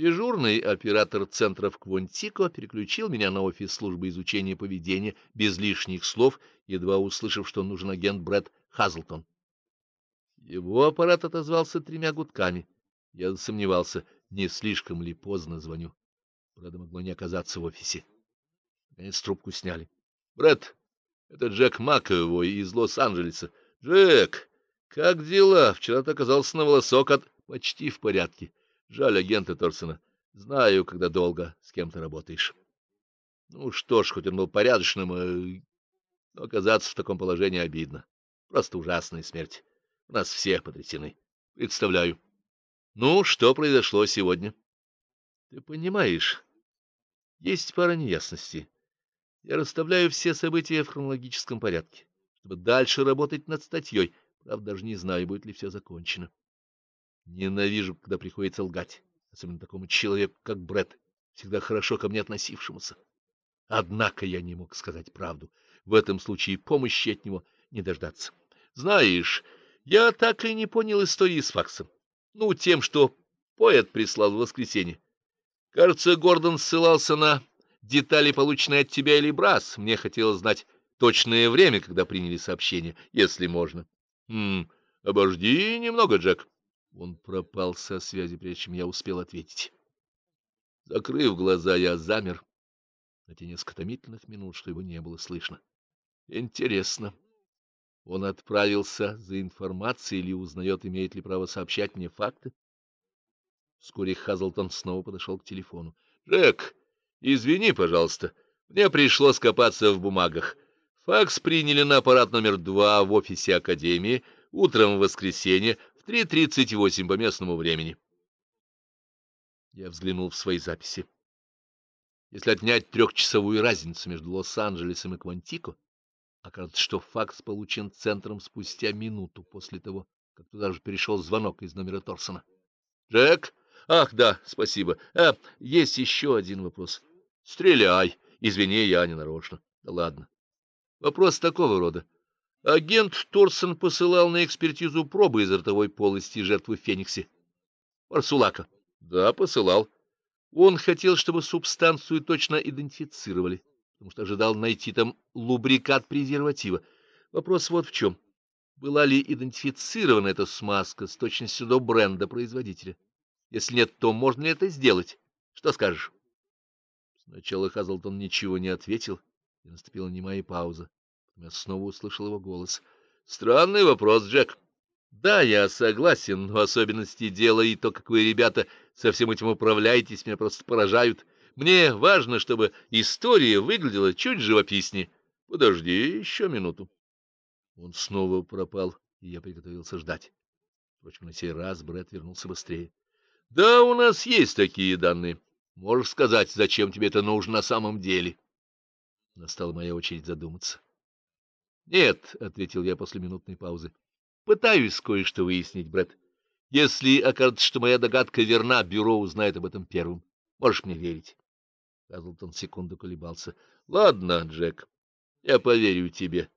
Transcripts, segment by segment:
Дежурный оператор центра в Квонтико переключил меня на офис службы изучения поведения без лишних слов, едва услышав, что нужен агент Брэд Хазлтон. Его аппарат отозвался тремя гудками. Я засомневался, не слишком ли поздно звоню. Правда, могло не оказаться в офисе. Наконец трубку сняли. — Брэд, это Джек Маковой из Лос-Анджелеса. — Джек, как дела? Вчера ты оказался на волосок от... — Почти в порядке. Жаль агента Торсона. Знаю, когда долго с кем-то работаешь. Ну что ж, хоть он был порядочным, э, но оказаться в таком положении обидно. Просто ужасная смерть. У нас все потрясены. Представляю. Ну, что произошло сегодня? Ты понимаешь, есть пара неясностей. Я расставляю все события в хронологическом порядке, чтобы дальше работать над статьей. Правда, даже не знаю, будет ли все закончено. Ненавижу, когда приходится лгать, особенно такому человеку, как Бред, всегда хорошо ко мне относившемуся. Однако я не мог сказать правду. В этом случае помощи от него не дождаться. Знаешь, я так и не понял истории с факсом. Ну, тем, что поэт прислал в воскресенье. Кажется, Гордон ссылался на детали, полученные от тебя или Брас. Мне хотелось знать точное время, когда приняли сообщение, если можно. Хм, обожди немного, Джек. Он пропал со связи, прежде чем я успел ответить. Закрыв глаза, я замер на те несколько томительных минут, что его не было слышно. Интересно, он отправился за информацией или узнает, имеет ли право сообщать мне факты? Вскоре Хазлтон снова подошел к телефону. — Джек, извини, пожалуйста, мне пришлось копаться в бумагах. Факс приняли на аппарат номер два в офисе Академии утром в воскресенье 3.38 по местному времени. Я взглянул в свои записи. Если отнять трехчасовую разницу между Лос-Анджелесом и Квантико, окажется, что факс получен центром спустя минуту после того, как туда же перешел звонок из номера Торсона. — Джек? Ах, да, спасибо. А, есть еще один вопрос. — Стреляй. Извини, я не нарочно. Да ладно. Вопрос такого рода. Агент Торсон посылал на экспертизу пробы из ротовой полости жертвы Фениксе. Марсулака. Да, посылал. Он хотел, чтобы субстанцию точно идентифицировали, потому что ожидал найти там лубрикат презерватива. Вопрос вот в чем. Была ли идентифицирована эта смазка с точностью до бренда производителя? Если нет, то можно ли это сделать? Что скажешь? Сначала Хазлтон ничего не ответил, и наступила немая пауза. Я снова услышал его голос. — Странный вопрос, Джек. — Да, я согласен, но особенности дела и то, как вы, ребята, со всем этим управляетесь, меня просто поражают. Мне важно, чтобы история выглядела чуть живописнее. Подожди еще минуту. Он снова пропал, и я приготовился ждать. Впрочем, на сей раз Брэд вернулся быстрее. — Да, у нас есть такие данные. Можешь сказать, зачем тебе это нужно на самом деле? Настала моя очередь задуматься. Нет, — ответил я после минутной паузы. — Пытаюсь кое-что выяснить, Брэд. Если окажется, что моя догадка верна, бюро узнает об этом первым. Можешь мне верить. Казлтон секунду колебался. — Ладно, Джек, я поверю тебе.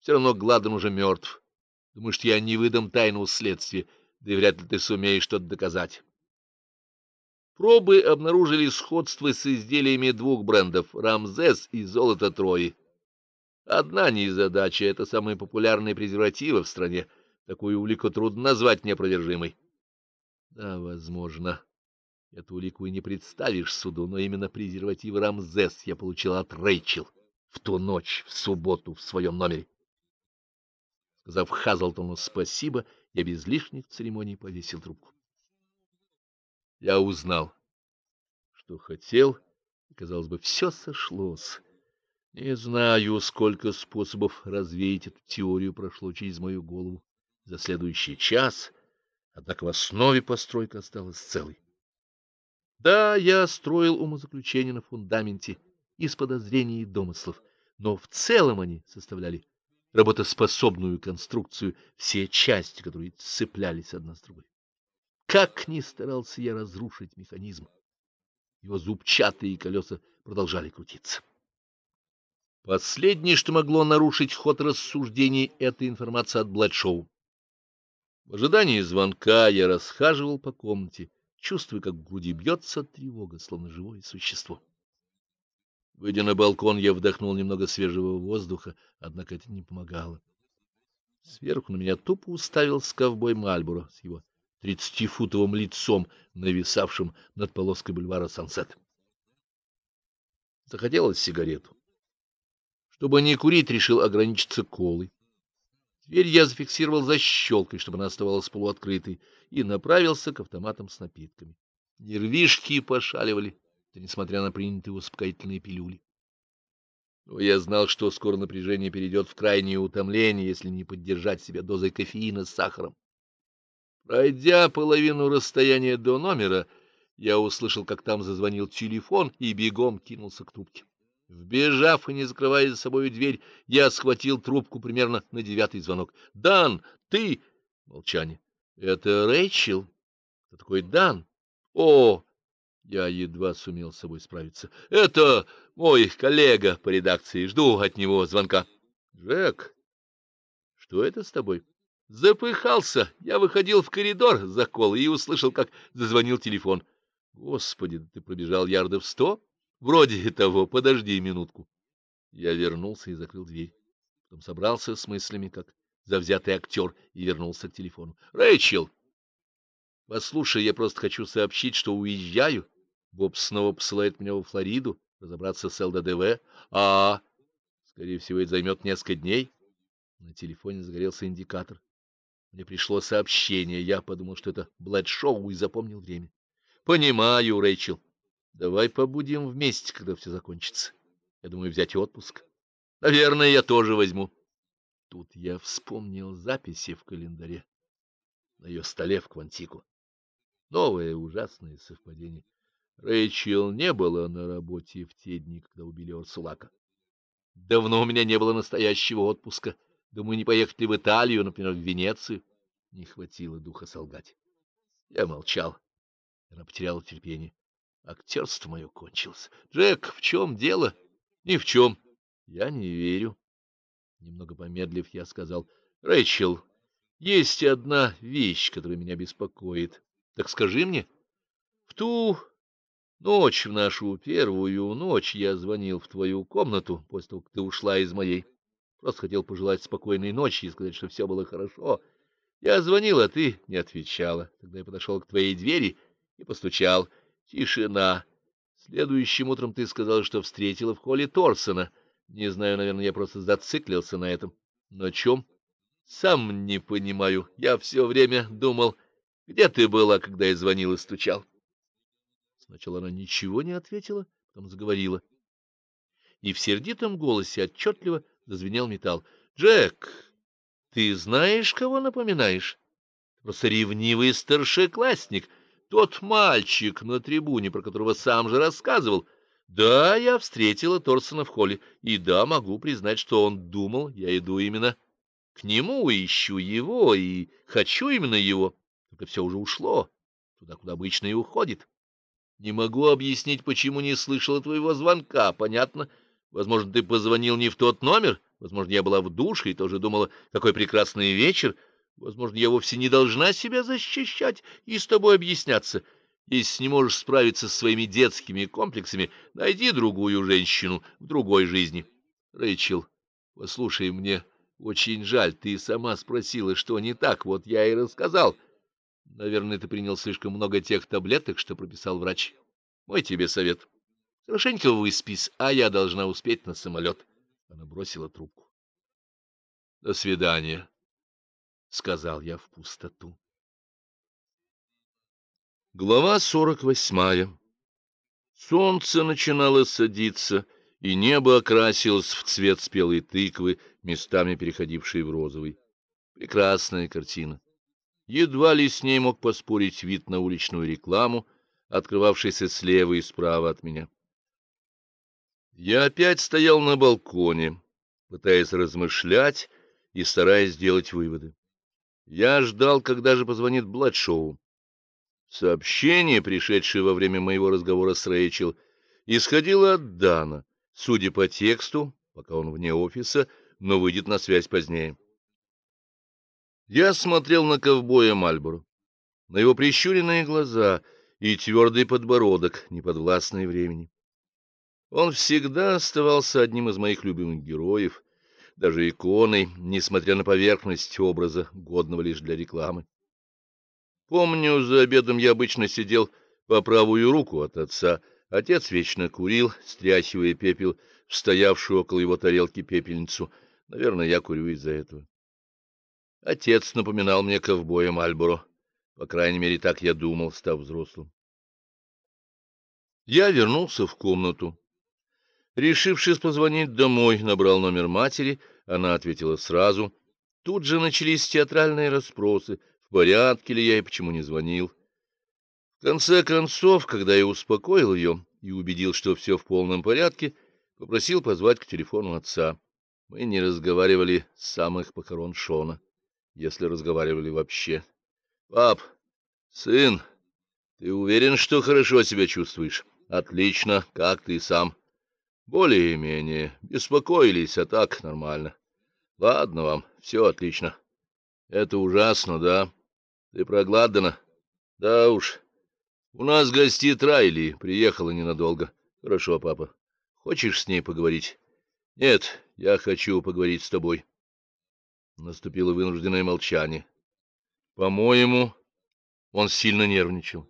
Все равно Гладен уже мертв. Думаешь, я не выдам тайну следствия, да и вряд ли ты сумеешь что-то доказать. Пробы обнаружили сходство с изделиями двух брендов — «Рамзес» и «Золото Трои». Одна незадача — это самые популярные презервативы в стране. Такую улику трудно назвать неопровержимой. Да, возможно, эту улику и не представишь суду, но именно презервативы Рамзес я получил от Рэйчел в ту ночь, в субботу, в своем номере. Сказав Хазлтону спасибо, я без лишних церемоний повесил трубку. Я узнал, что хотел, и, казалось бы, все сошлось. Не знаю, сколько способов развеять эту теорию прошло через мою голову за следующий час, однако в основе постройка осталась целой. Да, я строил умозаключения на фундаменте из подозрений и домыслов, но в целом они составляли работоспособную конструкцию, все части, которые цеплялись одна с другой. Как ни старался я разрушить механизм, его зубчатые колеса продолжали крутиться. Последнее, что могло нарушить ход рассуждений, — это информация от Бладшоу. В ожидании звонка я расхаживал по комнате, чувствуя, как в груди бьется тревога, словно живое существо. Выйдя на балкон, я вдохнул немного свежего воздуха, однако это не помогало. Сверху на меня тупо уставился ковбой Мальборо с его тридцатифутовым лицом, нависавшим над полоской бульвара Сансет. Захотелось сигарету. Чтобы не курить, решил ограничиться колой. Дверь я зафиксировал защелкой, чтобы она оставалась полуоткрытой, и направился к автоматам с напитками. Нервишки пошаливали, несмотря на принятые успокоительные пилюли. Но я знал, что скоро напряжение перейдет в крайнее утомление, если не поддержать себя дозой кофеина с сахаром. Пройдя половину расстояния до номера, я услышал, как там зазвонил телефон, и бегом кинулся к трубке. Вбежав и не закрывая за собой дверь, я схватил трубку примерно на девятый звонок. — Дан, ты... Молчание. — Это Рэйчел? Кто такой Дан? — О! Я едва сумел с собой справиться. — Это мой коллега по редакции. Жду от него звонка. — Джек, что это с тобой? — Запыхался. Я выходил в коридор за колой и услышал, как зазвонил телефон. — Господи, ты пробежал ярдов сто? — Вроде того. Подожди минутку. Я вернулся и закрыл дверь. Потом собрался с мыслями, как завзятый актер, и вернулся к телефону. — Рэйчел! — Послушай, я просто хочу сообщить, что уезжаю. Боб снова посылает меня во Флориду разобраться с ЛДДВ, а, скорее всего, это займет несколько дней. На телефоне загорелся индикатор. Мне пришло сообщение, я подумал, что это Блэд-шоу, и запомнил время. — Понимаю, Рэйчел. Давай побудем вместе, когда все закончится. Я думаю взять отпуск. Наверное, я тоже возьму. Тут я вспомнил записи в календаре на ее столе в Квантику. Новое ужасное совпадение. Рэйчел не было на работе в те дни, когда убили Орсулака. Давно у меня не было настоящего отпуска. Думаю, не поехать ли в Италию, например, в Венецию. Не хватило духа солгать. Я молчал. Она потеряла терпение. Актерство мое кончилось. Джек, в чем дело? Ни в чем. Я не верю. Немного помедлив, я сказал. Рэйчел, есть одна вещь, которая меня беспокоит. Так скажи мне. В ту Ночь в нашу первую ночь я звонил в твою комнату, после того, как ты ушла из моей. Просто хотел пожелать спокойной ночи и сказать, что все было хорошо. Я звонил, а ты не отвечала. Тогда я подошел к твоей двери и постучал. Тишина. Следующим утром ты сказала, что встретила в холле Торсона. Не знаю, наверное, я просто зациклился на этом. На чем? Сам не понимаю. Я все время думал, где ты была, когда я звонил и стучал. Сначала она ничего не ответила, потом заговорила. И в сердитом голосе отчетливо зазвенел металл. — Джек, ты знаешь, кого напоминаешь? Просто ревнивый старшеклассник, тот мальчик на трибуне, про которого сам же рассказывал. Да, я встретила Торсона в холле, и да, могу признать, что он думал, я иду именно к нему, ищу его, и хочу именно его. Только все уже ушло, туда, куда обычно и уходит. Не могу объяснить, почему не слышала твоего звонка. Понятно. Возможно, ты позвонил не в тот номер. Возможно, я была в душе и тоже думала, какой прекрасный вечер. Возможно, я вовсе не должна себя защищать и с тобой объясняться. Если не можешь справиться с своими детскими комплексами, найди другую женщину в другой жизни. Рэйчел, послушай, мне очень жаль. Ты сама спросила, что не так. Вот я и рассказал. Наверное, ты принял слишком много тех таблеток, что прописал врач. Мой тебе совет. Хорошенько выспись, а я должна успеть на самолет. Она бросила трубку. — До свидания, — сказал я в пустоту. Глава сорок восьмая. Солнце начинало садиться, и небо окрасилось в цвет спелой тыквы, местами переходившей в розовый. Прекрасная картина. Едва ли с ней мог поспорить вид на уличную рекламу, открывавшийся слева и справа от меня. Я опять стоял на балконе, пытаясь размышлять и стараясь сделать выводы. Я ждал, когда же позвонит Бладшоу. Сообщение, пришедшее во время моего разговора с Рэйчел, исходило от Дана, судя по тексту, пока он вне офиса, но выйдет на связь позднее. Я смотрел на ковбоя Мальборо, на его прищуренные глаза и твердый подбородок, неподвластный времени. Он всегда оставался одним из моих любимых героев, даже иконой, несмотря на поверхность образа, годного лишь для рекламы. Помню, за обедом я обычно сидел по правую руку от отца. Отец вечно курил, стряхивая пепел стоявшую около его тарелки пепельницу. Наверное, я курю из-за этого. Отец напоминал мне ковбоя Мальборо. По крайней мере, так я думал, став взрослым. Я вернулся в комнату. Решившись позвонить домой, набрал номер матери, она ответила сразу. Тут же начались театральные расспросы, в порядке ли я и почему не звонил. В конце концов, когда я успокоил ее и убедил, что все в полном порядке, попросил позвать к телефону отца. Мы не разговаривали с самых похорон Шона, если разговаривали вообще. — Пап, сын, ты уверен, что хорошо себя чувствуешь? — Отлично, как ты сам? — Более-менее. Беспокоились, а так нормально. — Ладно вам, все отлично. — Это ужасно, да? Ты прогладана? — Да уж. У нас гостит Райли, приехала ненадолго. — Хорошо, папа. Хочешь с ней поговорить? — Нет, я хочу поговорить с тобой. Наступило вынужденное молчание. По-моему, он сильно нервничал.